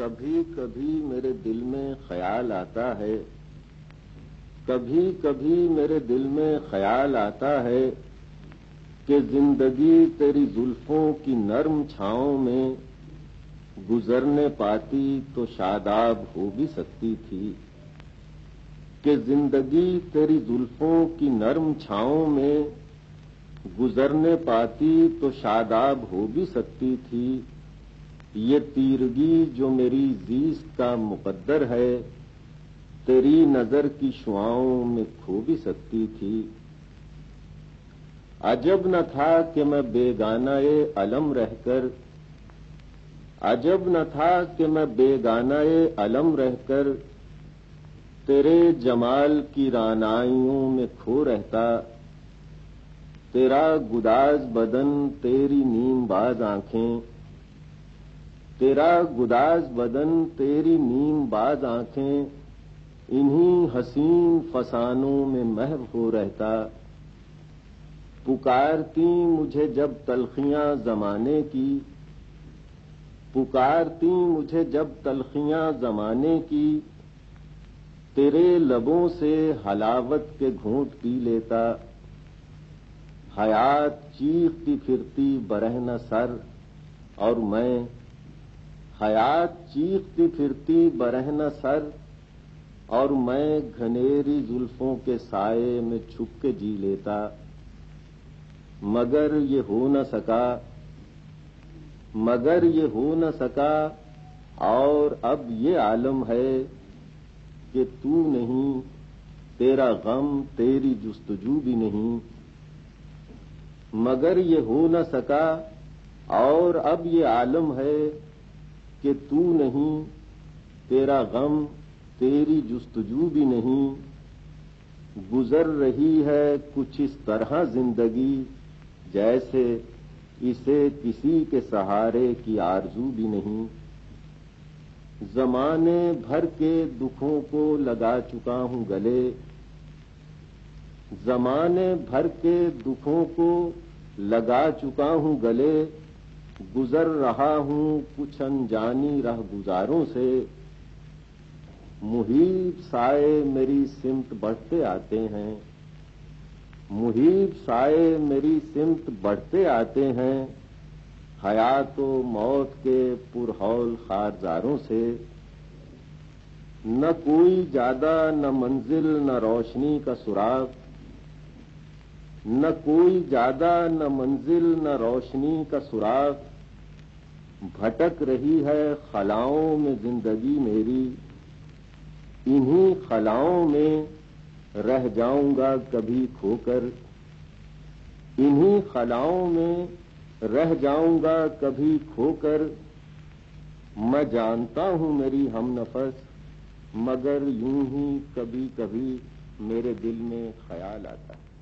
कभी कभी मेरे दिल में ख्याल आता है। कभी कभी मेरे दिल में ख्याल आता है कि ज़िंदगी तेरी जुल्फों की नर्म छाओं में गुजरने पाती तो शादाब हो भी सकती थी। कि ज़िंदगी तेरी जुल्फों की नर्म छाओं में गुजरने पाती तो शादाब हो भी सकती थी। ये तीरगी जो मेरी जीस का मुकद्दर है, तेरी नज़र की शुआओं में खो भी सकती थी। अजब न था कि मैं बेगाना अलम रहकर, अजब न था कि मैं बेगाना अलम रहकर, तेरे जमाल की रानाइयों में खो रहता, तेरा गुदाज बदन, तेरी नीमबाज आँखें तेरा गुदाज बदन, तेरी नीमबाज आँखें, इन्हीं हसीन फसानों में महव हो रहता। पुकारती मुझे जब तलखियाँ जमाने की। पुकारती मुझे जब तलखियाँ जमाने की। तेरे लबों से हलावत के घूंट पी लेता। हयात चीखती फिरती बरहना सर, और मैं हयात चीखती फिरती बरहना सर, और मैं घनेरी जुल्फों के साये में छुप के जी लेता, मगर ये हो न सका, मगर ये हो न सका, और अब ये आलम है कि तू नहीं, तेरा गम तेरी जुस्तजू भी नहीं, मगर ये हो न सका, और अब ये आलम है कि तू नहीं, तेरा गम, तेरी जुस्तजू भी नहीं। गुजर रही है कुछ इस तरह ज़िंदगी, जैसे इसे किसी के सहारे की आरज़ू भी नहीं। जमाने भर के दुखों को लगा चुका हूँ गले। जमाने भर के दुखों को लगा चुका हूँ गले। गुजर रहा हूँ कुछ अनजानी रह गुजारों से। मुहीब साए मेरी सिमत बढ़ते आते हैं। मुहीब साए मेरी सिमत बढ़ते आते हैं, हयात मौत के पुरहौल खारजारों से। न कोई ज़्यादा, न मंजिल, न रोशनी का सुराग न कोई ज़्यादा, न मंजिल, न रोशनी का सुराग। भटक रही है खलाओं में ज़िंदगी मेरी। इन्हीं खलाओं में रह जाऊँगा कभी खोकर। इन्हीं खलाओं में रह जाऊँगा कभी खोकर। मैं जानता हूँ मेरी हम नफस, मगर यूँ ही कभी कभी मेरे दिल में ख्याल आता है।